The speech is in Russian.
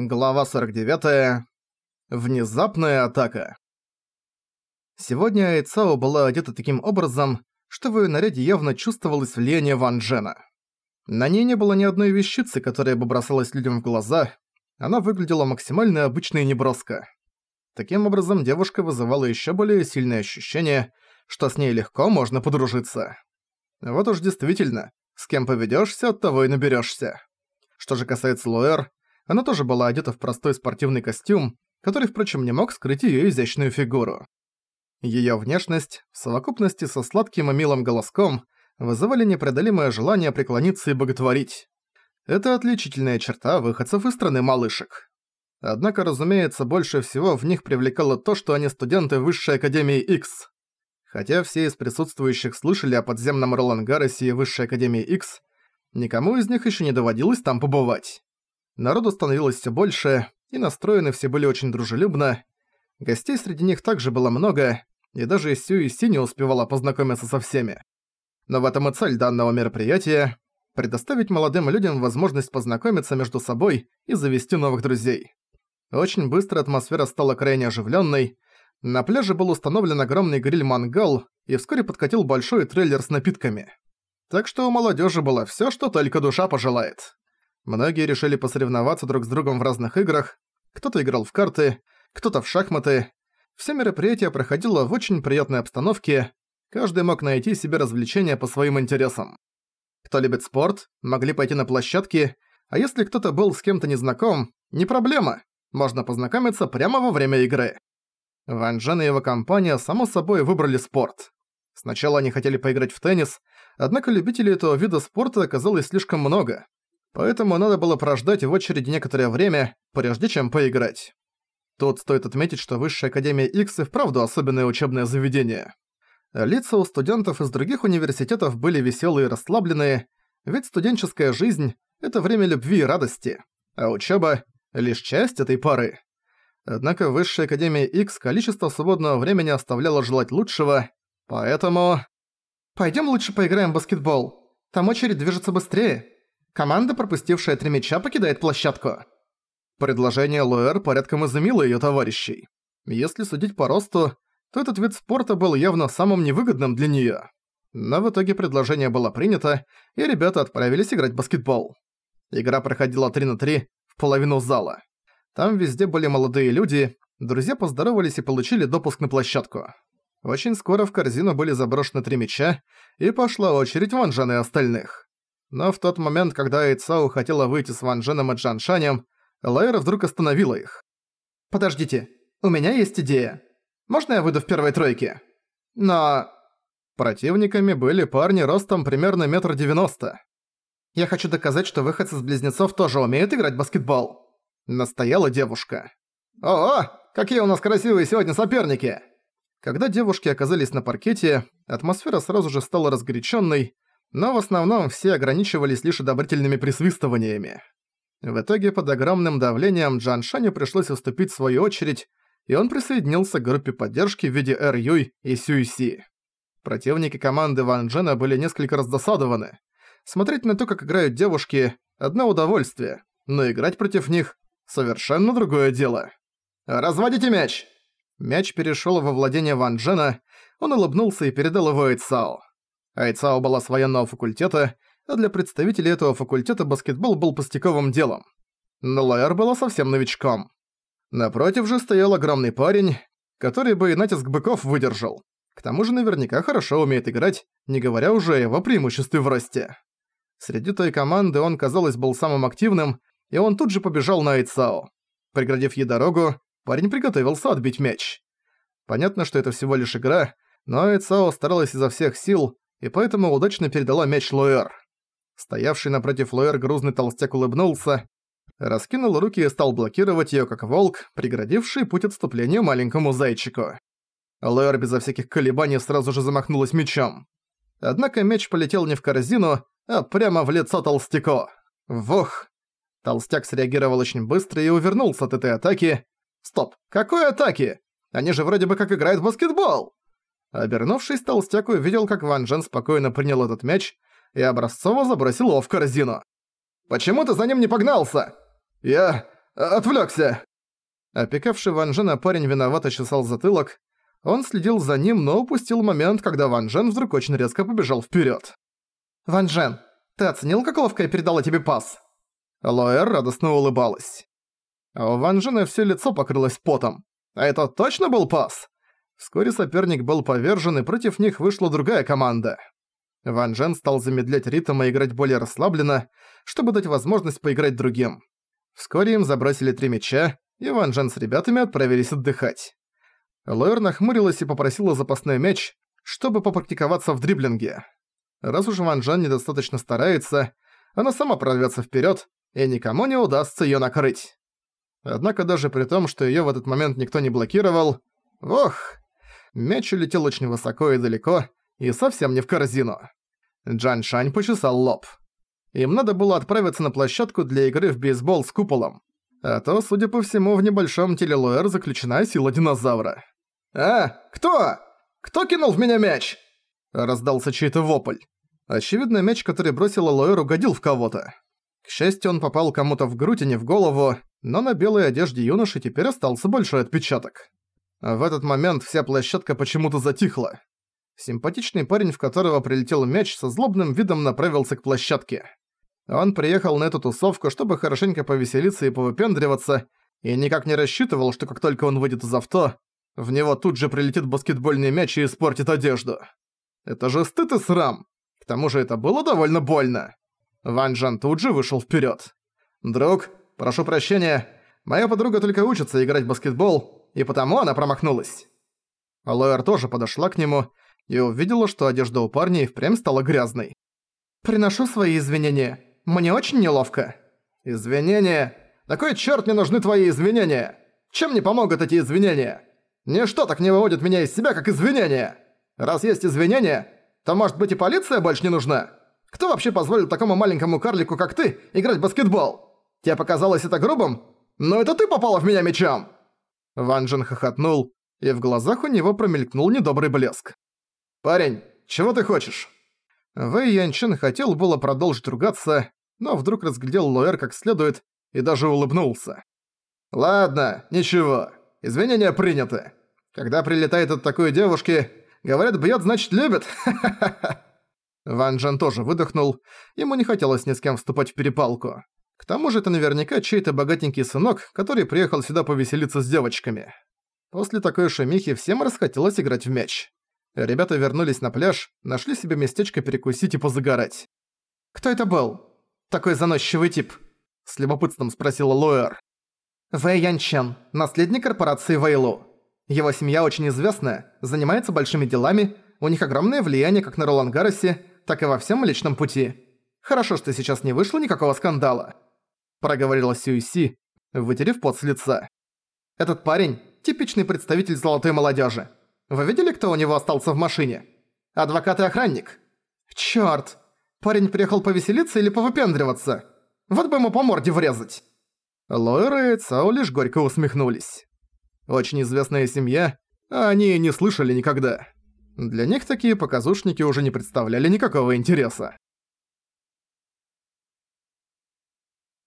Глава 49. Внезапная атака. Сегодня Айцао была одета таким образом, что в её наряде явно чувствовалось влияние Ван Джена. На ней не было ни одной вещицы, которая бы бросалась людям в глаза, она выглядела максимально обычно и неброско. Таким образом, девушка вызывала ещё более сильное ощущение, что с ней легко можно подружиться. Вот уж действительно, с кем поведёшься, от того и наберёшься. Что же касается Луэр, она тоже была одета в простой спортивный костюм, который, впрочем, не мог скрыть её изящную фигуру. Её внешность, в совокупности со сладким и милым голоском, вызывали непреодолимое желание преклониться и боготворить. Это отличительная черта выходцев из страны малышек. Однако, разумеется, больше всего в них привлекало то, что они студенты Высшей Академии X. Хотя все из присутствующих слышали о подземном Ролангаросе и Высшей Академии X, никому из них ещё не доводилось там побывать. Народу становилось все больше, и настроены все были очень дружелюбно. Гостей среди них также было много, и даже Сю и Си не успевала познакомиться со всеми. Но в этом и цель данного мероприятия – предоставить молодым людям возможность познакомиться между собой и завести новых друзей. Очень быстро атмосфера стала крайне оживленной. На пляже был установлен огромный гриль-мангал, и вскоре подкатил большой трейлер с напитками. Так что у молодежи было все, что только душа пожелает. Многие решили посоревноваться друг с другом в разных играх, кто-то играл в карты, кто-то в шахматы. Все мероприятие проходило в очень приятной обстановке, каждый мог найти себе развлечения по своим интересам. Кто любит спорт, могли пойти на площадки, а если кто-то был с кем-то незнаком, не проблема, можно познакомиться прямо во время игры. Ван Джен и его компания само собой выбрали спорт. Сначала они хотели поиграть в теннис, однако любителей этого вида спорта оказалось слишком много, поэтому надо было прождать в очереди некоторое время, прежде чем поиграть. Тут стоит отметить, что Высшая Академия X и вправду особенное учебное заведение. Лица у студентов из других университетов были веселые и расслабленные, ведь студенческая жизнь – это время любви и радости, а учеба – лишь часть этой пары. Однако в Высшей Академии X количество свободного времени оставляло желать лучшего, поэтому... Пойдем лучше поиграем в баскетбол. Там очередь движется быстрее. Команда, пропустившая три мяча, покидает площадку. Предложение Луэр порядком изумило её товарищей. Если судить по росту, то этот вид спорта был явно самым невыгодным для неё. Но в итоге предложение было принято, и ребята отправились играть в баскетбол. Игра проходила 3 на 3 в половину зала. Там везде были молодые люди, друзья поздоровались и получили допуск на площадку. Очень скоро в корзину были заброшены три мяча, и пошла очередь Ван Джена и остальных. Но в тот момент, когда Айцао хотела выйти с Ван Дженом и Джан Шанем, Лайра вдруг остановила их. «Подождите, у меня есть идея. Можно я выйду в первой тройке?» «Но...» Противниками были парни ростом примерно метр девяносто. «Я хочу доказать, что выходцы с близнецов тоже умеют играть в баскетбол», — настояла девушка. «О-о, какие у нас красивые сегодня соперники!» Когда девушки оказались на паркете, атмосфера сразу же стала разгоряченной, но в основном все ограничивались лишь одобрительными присвистываниями. В итоге под огромным давлением Джан Шаню пришлось уступить свою очередь, и он присоединился к группе поддержки в виде Эр Юй и Сюй Си. Противники команды Ван Джена были несколько раздосадованы. Смотреть на то, как играют девушки – одно удовольствие, но играть против них – совершенно другое дело. «Разводите мяч!» Мяч перешёл во владение Ван Джена, он улыбнулся и передал его Эйцао. Айцао была с военного факультета, а для представителей этого факультета баскетбол был пустяковым делом. Но Лайер была совсем новичком. Напротив же стоял огромный парень, который бы и натиск быков выдержал. К тому же наверняка хорошо умеет играть, не говоря уже о его преимуществе в росте. Среди той команды он, казалось, был самым активным, и он тут же побежал на Айцао. Преградив ей дорогу, парень приготовился отбить мяч. Понятно, что это всего лишь игра, но Айцао старалась изо всех сил, и поэтому удачно передала мяч Луэр. Стоявший напротив Луэр грузный толстяк улыбнулся, раскинул руки и стал блокировать её как волк, преградивший путь отступлению маленькому зайчику. Луэр безо всяких колебаний сразу же замахнулась мечом. Однако мяч полетел не в корзину, а прямо в лицо толстяку. Вух! Толстяк среагировал очень быстро и увернулся от этой атаки. Стоп, какой атаки? Они же вроде бы как играют в баскетбол! Обернувшись, толстяк увидел, как Ван Джен спокойно принял этот мяч и образцово забросил его в корзину. «Почему ты за ним не погнался?» «Я... отвлекся. Опекавший Ван Джена парень виновато чесал затылок. Он следил за ним, но упустил момент, когда Ван Джен вдруг очень резко побежал вперед. «Ван Джен, ты оценил, как ловко я передала тебе пас?» Лоэр радостно улыбалась. А у Ван Джена все лицо покрылось потом. А это точно был пас? Вскоре соперник был повержен, и против них вышла другая команда. Ван Джен стал замедлять ритм и играть более расслабленно, чтобы дать возможность поиграть другим. Вскоре им забросили три мяча, и Ван Джен с ребятами отправились отдыхать. Лоэр нахмурилась и попросила запасной мяч, чтобы попрактиковаться в дриблинге. Раз уж Ван Джен недостаточно старается, она сама прорвется вперед, и никому не удастся ее накрыть. Однако даже при том, что ее в этот момент никто не блокировал, ох, мяч улетел очень высоко и далеко, и совсем не в корзину. Джан Шань почесал лоб. Им надо было отправиться на площадку для игры в бейсбол с куполом. А то, судя по всему, в небольшом теле Луэр заключена сила динозавра. «А, кто? Кто кинул в меня мяч?» Раздался чей-то вопль. Очевидно, мяч, который бросила Луэр, угодил в кого-то. К счастью, он попал кому-то в грудь, а не в голову, но на белой одежде юноши теперь остался большой отпечаток. В этот момент вся площадка почему-то затихла. Симпатичный парень, в которого прилетел мяч, со злобным видом направился к площадке. Он приехал на эту тусовку, чтобы хорошенько повеселиться и повыпендриваться, и никак не рассчитывал, что как только он выйдет из авто, в него тут же прилетит баскетбольный мяч и испортит одежду. Это же стыд и срам. К тому же это было довольно больно. Ван Джан тут же вышел вперед. «Друг, прошу прощения, моя подруга только учится играть в баскетбол, и потому она промахнулась». Лоэр тоже подошла к нему и увидела, что одежда у парня и впрямь стала грязной. «Приношу свои извинения. Мне очень неловко». «Извинения? Такой чёрт мне нужны твои извинения! Чем мне помогут эти извинения? Ничто так не выводит меня из себя, как извинения! Раз есть извинения, то, может быть, и полиция больше не нужна? Кто вообще позволил такому маленькому карлику, как ты, играть в баскетбол? Тебе показалось это грубым? Но это ты попала в меня мечом!» Ван Джен хохотнул, и в глазах у него промелькнул недобрый блеск. «Парень, чего ты хочешь?» Вэй Янчин хотел было продолжить ругаться, но вдруг разглядел Луэр как следует и даже улыбнулся. «Ладно, ничего. Извинения приняты. Когда прилетает от такой девушки, говорят, бьёт, значит любит. Ван Джен тоже выдохнул, ему не хотелось ни с кем вступать в перепалку. К тому же это наверняка чей-то богатенький сынок, который приехал сюда повеселиться с девочками. После такой шумихи всем расхотелось играть в мяч. Ребята вернулись на пляж, нашли себе местечко перекусить и позагорать. «Кто это был? Такой заносчивый тип?» С любопытством спросила Лоэр. Вэй Янчен, наследник корпорации Вэйлу. Его семья очень известная, занимается большими делами, у них огромное влияние как на Ролангаросе, так и во всем личном пути. Хорошо, что сейчас не вышло никакого скандала. Проговорила Сюйси, вытерев пот с лица. Этот парень – типичный представитель золотой молодежи. Вы видели, кто у него остался в машине? Адвокат и охранник. Чёрт! Парень приехал повеселиться или повыпендриваться? Вот бы ему по морде врезать. Лойра и Цао лишь горько усмехнулись. Очень известная семья, а они не слышали никогда. Для них такие показушники уже не представляли никакого интереса.